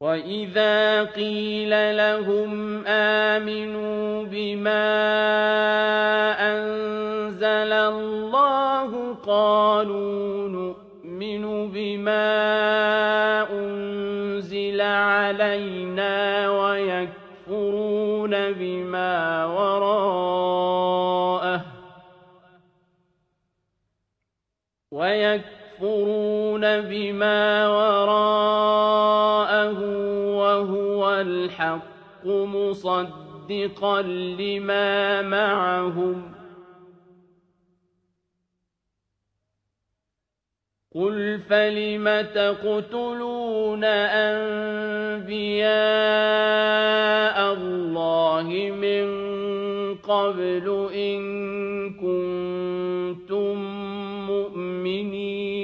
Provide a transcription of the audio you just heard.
وَإِذَا قِيلَ لَهُمْ آمِنُوا بِمَا أَنزَلَ اللَّهُ قَالُوا نُؤْمِنُ بِمَا أُنزِلَ عَلَيْنَا وَيَكْفُرُونَ بِمَا وَرَاءَهُ وَيَكْفُرُونَ بِمَا وَرَاءَهُ له وهو الحق مصدقا لما معهم. قل فلم تقتلون أنبياء الله من قبل إن كنتم مؤمنين؟